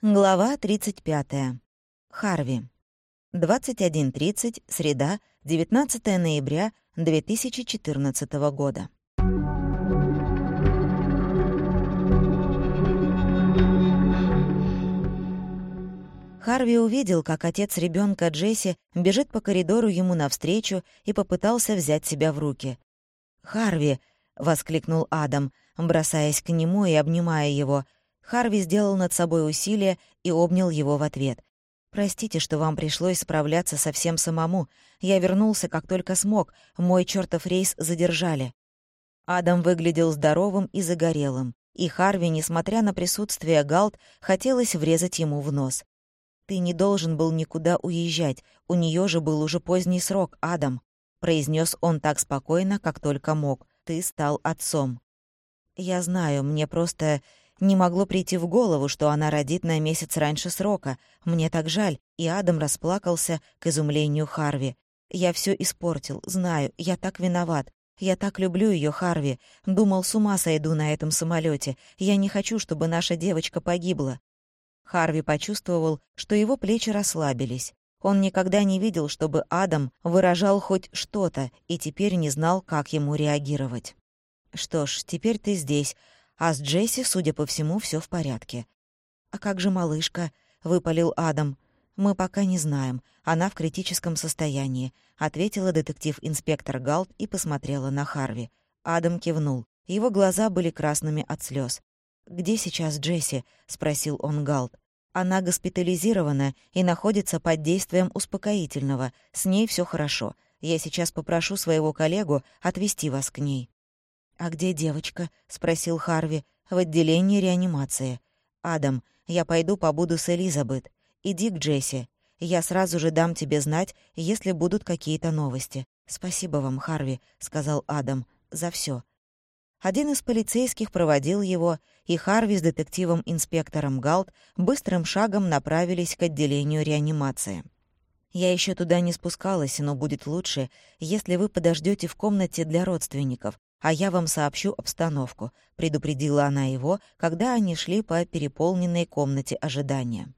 Глава 35. Харви. 21.30, среда, 19 ноября 2014 года. Харви увидел, как отец ребенка Джесси бежит по коридору ему навстречу и попытался взять себя в руки. «Харви!» — воскликнул Адам, бросаясь к нему и обнимая его — Харви сделал над собой усилие и обнял его в ответ. «Простите, что вам пришлось справляться совсем самому. Я вернулся, как только смог. Мой чертов рейс задержали». Адам выглядел здоровым и загорелым, и Харви, несмотря на присутствие Галт, хотелось врезать ему в нос. «Ты не должен был никуда уезжать. У нее же был уже поздний срок, Адам», — произнес он так спокойно, как только мог. «Ты стал отцом». «Я знаю, мне просто не могло прийти в голову, что она родит на месяц раньше срока. Мне так жаль. И Адам расплакался к изумлению Харви. Я все испортил, знаю, я так виноват. Я так люблю ее, Харви. Думал, с ума сойду на этом самолете. Я не хочу, чтобы наша девочка погибла. Харви почувствовал, что его плечи расслабились. Он никогда не видел, чтобы Адам выражал хоть что-то, и теперь не знал, как ему реагировать. «Что ж, теперь ты здесь», а с Джесси, судя по всему, все в порядке. «А как же малышка?» — выпалил Адам. «Мы пока не знаем. Она в критическом состоянии», — ответила детектив-инспектор Галт и посмотрела на Харви. Адам кивнул. Его глаза были красными от слез. «Где сейчас Джесси?» — спросил он Галт. «Она госпитализирована и находится под действием успокоительного. С ней все хорошо. Я сейчас попрошу своего коллегу отвезти вас к ней». «А где девочка?» — спросил Харви. «В отделении реанимации». «Адам, я пойду побуду с Элизабет. Иди к Джесси. Я сразу же дам тебе знать, если будут какие-то новости». «Спасибо вам, Харви», — сказал Адам, — «за все. Один из полицейских проводил его, и Харви с детективом-инспектором Галт быстрым шагом направились к отделению реанимации. «Я еще туда не спускалась, но будет лучше, если вы подождете в комнате для родственников а я вам сообщу обстановку», — предупредила она его, когда они шли по переполненной комнате ожидания.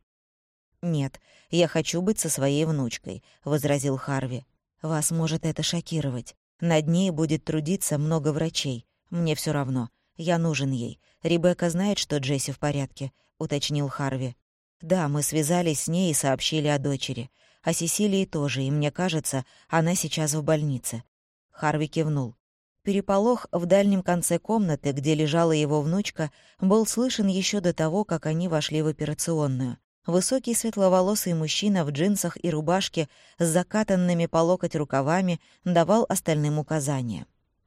«Нет, я хочу быть со своей внучкой», — возразил Харви. «Вас может это шокировать. Над ней будет трудиться много врачей. Мне все равно. Я нужен ей. Ребекка знает, что Джесси в порядке», — уточнил Харви. «Да, мы связались с ней и сообщили о дочери. О Сесилии тоже, и мне кажется, она сейчас в больнице». Харви кивнул. Переполох в дальнем конце комнаты, где лежала его внучка, был слышен еще до того, как они вошли в операционную. Высокий светловолосый мужчина в джинсах и рубашке с закатанными по локоть рукавами давал остальным указания.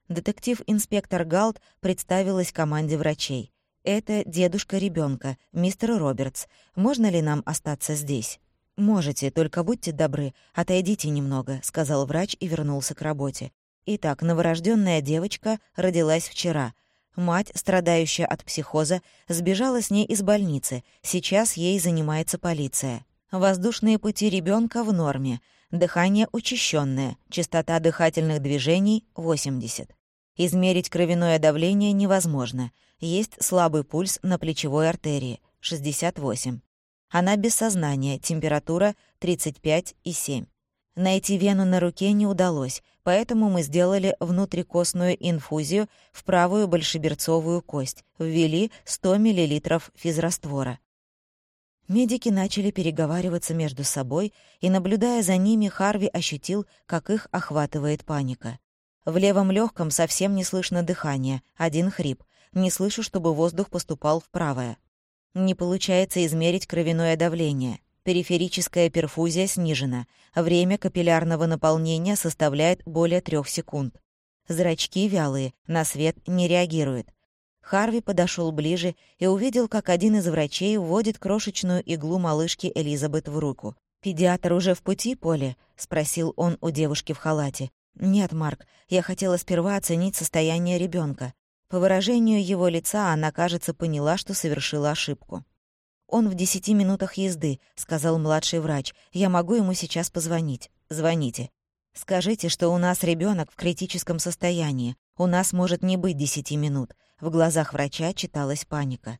Детектив-инспектор Галт представилась команде врачей. «Это дедушка ребенка, мистер Робертс. Можно ли нам остаться здесь?» «Можете, только будьте добры, отойдите немного», — сказал врач и вернулся к работе. Итак, новорожденная девочка родилась вчера. Мать, страдающая от психоза, сбежала с ней из больницы. Сейчас ей занимается полиция. Воздушные пути ребенка в норме. Дыхание учащенное, частота дыхательных движений — 80. Измерить кровяное давление невозможно. Есть слабый пульс на плечевой артерии — 68. Она без сознания, температура 35,7. Найти вену на руке не удалось, поэтому мы сделали внутрикостную инфузию в правую большеберцовую кость, ввели 100 мл физраствора. Медики начали переговариваться между собой, и, наблюдая за ними, Харви ощутил, как их охватывает паника. В левом легком совсем не слышно дыхания, один хрип. Не слышу, чтобы воздух поступал в правое. Не получается измерить кровяное давление. Периферическая перфузия снижена. Время капиллярного наполнения составляет более трех секунд. Зрачки вялые, на свет не реагирует. Харви подошел ближе и увидел, как один из врачей вводит крошечную иглу малышки Элизабет в руку. «Педиатр уже в пути, Поле?» — спросил он у девушки в халате. «Нет, Марк, я хотела сперва оценить состояние ребенка. По выражению его лица она, кажется, поняла, что совершила ошибку. «Он в десяти минутах езды», — сказал младший врач. «Я могу ему сейчас позвонить». «Звоните». «Скажите, что у нас ребенок в критическом состоянии. У нас может не быть десяти минут». В глазах врача читалась паника.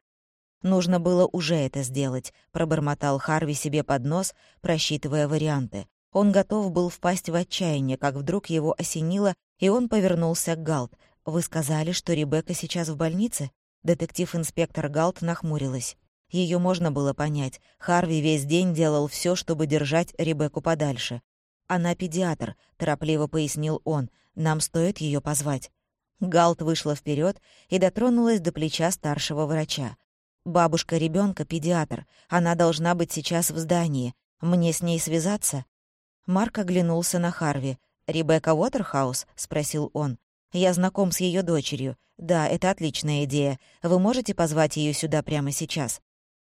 Нужно было уже это сделать, пробормотал Харви себе под нос, просчитывая варианты. Он готов был впасть в отчаяние, как вдруг его осенило, и он повернулся к Галт. «Вы сказали, что Ребекка сейчас в больнице?» Детектив-инспектор Галт нахмурилась. Ее можно было понять. Харви весь день делал все, чтобы держать Ребекку подальше. «Она педиатр», — торопливо пояснил он. «Нам стоит ее позвать». Галт вышла вперед и дотронулась до плеча старшего врача. «Бабушка ребенка педиатр. Она должна быть сейчас в здании. Мне с ней связаться?» Марк оглянулся на Харви. «Ребекка Уотерхаус?» — спросил он. «Я знаком с ее дочерью. Да, это отличная идея. Вы можете позвать ее сюда прямо сейчас?»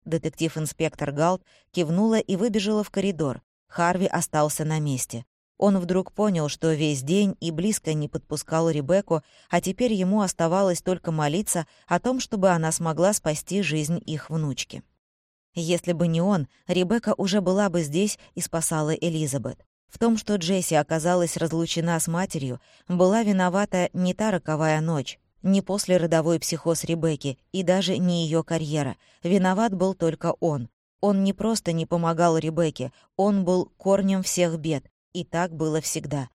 Детектив-инспектор Галт кивнула и выбежала в коридор. Харви остался на месте. Он вдруг понял, что весь день и близко не подпускал Ребекку, а теперь ему оставалось только молиться о том, чтобы она смогла спасти жизнь их внучки. Если бы не он, Ребекка уже была бы здесь и спасала Элизабет. В том, что Джесси оказалась разлучена с матерью, была виновата не та роковая ночь, не послеродовой психоз Ребекки и даже не ее карьера. Виноват был только он. Он не просто не помогал Ребекке, он был корнем всех бед, и так было всегда.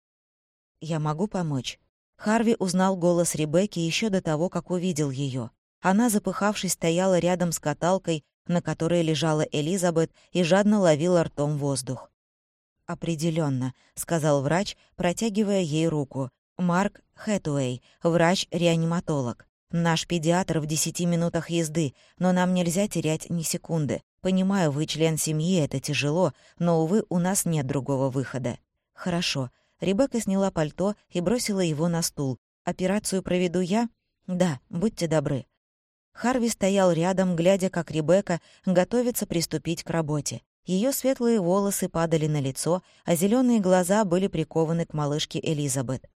«Я могу помочь?» Харви узнал голос Ребекки еще до того, как увидел ее. Она, запыхавшись, стояла рядом с каталкой, на которой лежала Элизабет, и жадно ловила ртом воздух. Определенно, сказал врач, протягивая ей руку. «Марк Хэтуэй, врач-реаниматолог. Наш педиатр в десяти минутах езды, но нам нельзя терять ни секунды. Понимаю, вы член семьи, это тяжело, но, увы, у нас нет другого выхода». «Хорошо». Ребекка сняла пальто и бросила его на стул. «Операцию проведу я?» «Да, будьте добры». Харви стоял рядом, глядя, как Ребекка готовится приступить к работе. Ее светлые волосы падали на лицо, а зеленые глаза были прикованы к малышке Элизабет.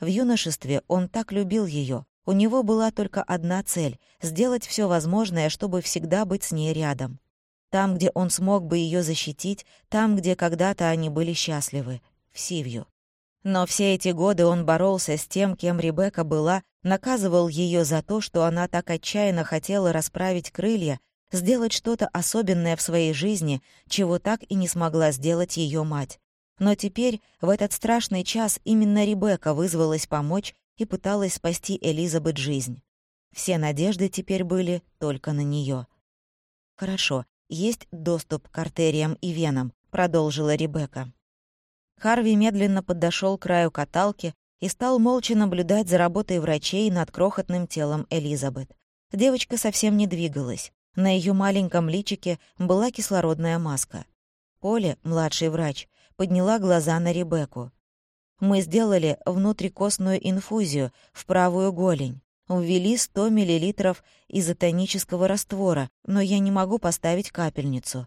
В юношестве он так любил ее. У него была только одна цель — сделать все возможное, чтобы всегда быть с ней рядом. Там, где он смог бы ее защитить, там, где когда-то они были счастливы, в Сивью. Но все эти годы он боролся с тем, кем Ребекка была, наказывал ее за то, что она так отчаянно хотела расправить крылья, сделать что-то особенное в своей жизни, чего так и не смогла сделать ее мать. Но теперь, в этот страшный час, именно Ребекка вызвалась помочь и пыталась спасти Элизабет жизнь. Все надежды теперь были только на нее. «Хорошо, есть доступ к артериям и венам», — продолжила Ребекка. Харви медленно подошел к краю каталки и стал молча наблюдать за работой врачей над крохотным телом Элизабет. Девочка совсем не двигалась. На ее маленьком личике была кислородная маска. Поле, младший врач, подняла глаза на Ребекку. «Мы сделали внутрикостную инфузию в правую голень ввели 100 мл изотонического раствора, но я не могу поставить капельницу.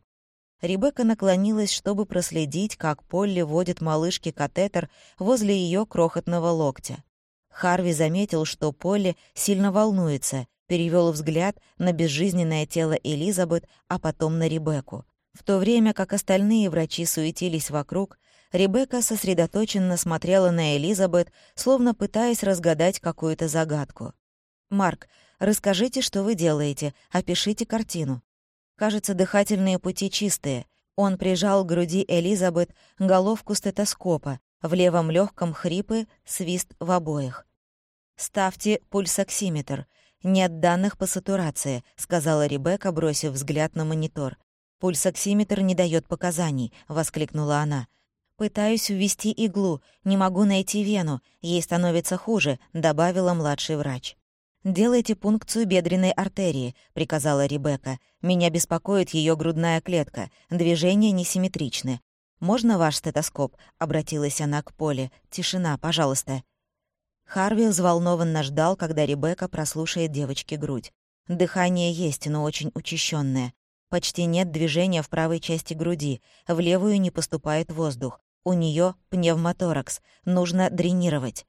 Ребекка наклонилась, чтобы проследить, как Полли водит малышке катетер возле ее крохотного локтя. Харви заметил, что Полли сильно волнуется, перевел взгляд на безжизненное тело Элизабет, а потом на Ребекку. В то время как остальные врачи суетились вокруг, Ребекка сосредоточенно смотрела на Элизабет, словно пытаясь разгадать какую-то загадку. «Марк, расскажите, что вы делаете, опишите картину». Кажется, дыхательные пути чистые. Он прижал к груди Элизабет головку стетоскопа, в левом легком хрипы, свист в обоих. «Ставьте пульсоксиметр. Нет данных по сатурации», — сказала Ребекка, бросив взгляд на монитор. «Пульсоксиметр не дает показаний», — воскликнула она. «Пытаюсь ввести иглу, не могу найти вену, ей становится хуже», — добавила младший врач. «Делайте пункцию бедренной артерии», — приказала Ребекка. «Меня беспокоит ее грудная клетка. Движения несимметричны. «Можно ваш стетоскоп?» — обратилась она к Поле. «Тишина, пожалуйста». Харви взволнованно ждал, когда Ребекка прослушает девочке грудь. Дыхание есть, но очень учащенное. Почти нет движения в правой части груди, в левую не поступает воздух. У нее пневмоторакс, нужно дренировать.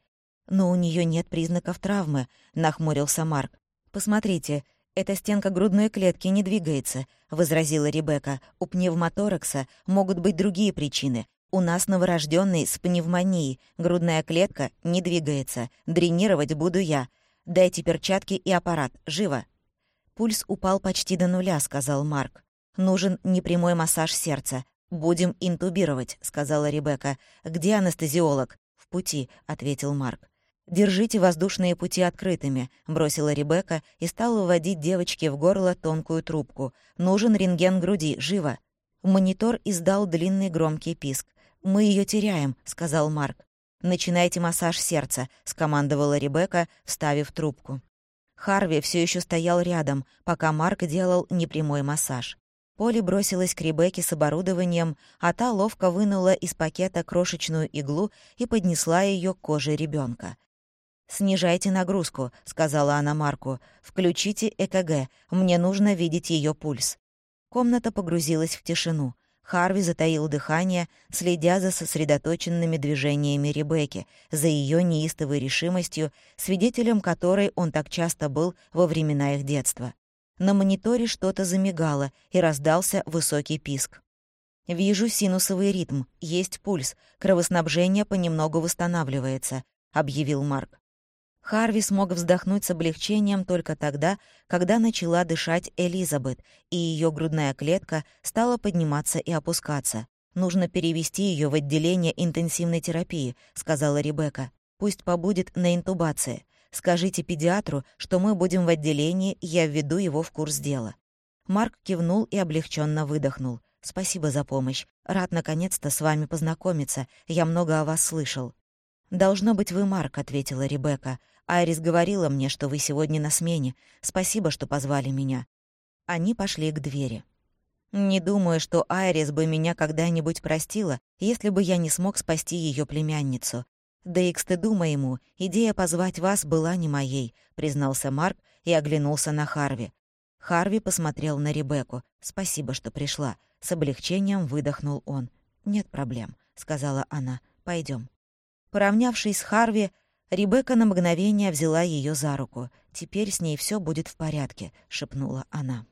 «Но у нее нет признаков травмы», — нахмурился Марк. «Посмотрите, эта стенка грудной клетки не двигается», — возразила Ребекка. «У пневмоторакса могут быть другие причины. У нас новорожденный с пневмонией, грудная клетка не двигается. Дренировать буду я. Дайте перчатки и аппарат, живо!» «Пульс упал почти до нуля», — сказал Марк. «Нужен непрямой массаж сердца. Будем интубировать», — сказала Ребекка. «Где анестезиолог?» «В пути», — ответил Марк. «Держите воздушные пути открытыми», — бросила Ребекка и стала вводить девочке в горло тонкую трубку. «Нужен рентген груди, живо!» Монитор издал длинный громкий писк. «Мы ее теряем», — сказал Марк. «Начинайте массаж сердца», — скомандовала Ребекка, вставив трубку. Харви все еще стоял рядом, пока Марк делал непрямой массаж. Поли бросилась к Ребекке с оборудованием, а та ловко вынула из пакета крошечную иглу и поднесла ее к коже ребенка. «Снижайте нагрузку», — сказала она Марку. «Включите ЭКГ. Мне нужно видеть ее пульс». Комната погрузилась в тишину. Харви затаил дыхание, следя за сосредоточенными движениями Ребекки, за ее неистовой решимостью, свидетелем которой он так часто был во времена их детства. На мониторе что-то замигало, и раздался высокий писк. «Вижу синусовый ритм, есть пульс, кровоснабжение понемногу восстанавливается», — объявил Марк. Харви смог вздохнуть с облегчением только тогда, когда начала дышать Элизабет, и ее грудная клетка стала подниматься и опускаться. «Нужно перевести ее в отделение интенсивной терапии», — сказала Ребекка. «Пусть побудет на интубации. Скажите педиатру, что мы будем в отделении, я введу его в курс дела». Марк кивнул и облегченно выдохнул. «Спасибо за помощь. Рад наконец-то с вами познакомиться. Я много о вас слышал». «Должно быть, вы Марк», — ответила Ребекка. Айрис говорила мне, что вы сегодня на смене. Спасибо, что позвали меня». Они пошли к двери. «Не думаю, что Айрис бы меня когда-нибудь простила, если бы я не смог спасти ее племянницу. Да и к стыду моему, идея позвать вас была не моей», — признался Марк и оглянулся на Харви. Харви посмотрел на Ребекку. «Спасибо, что пришла». С облегчением выдохнул он. «Нет проблем», — сказала она. Пойдем. Поравнявшись с Харви, Ребекка на мгновение взяла ее за руку. «Теперь с ней все будет в порядке», — шепнула она.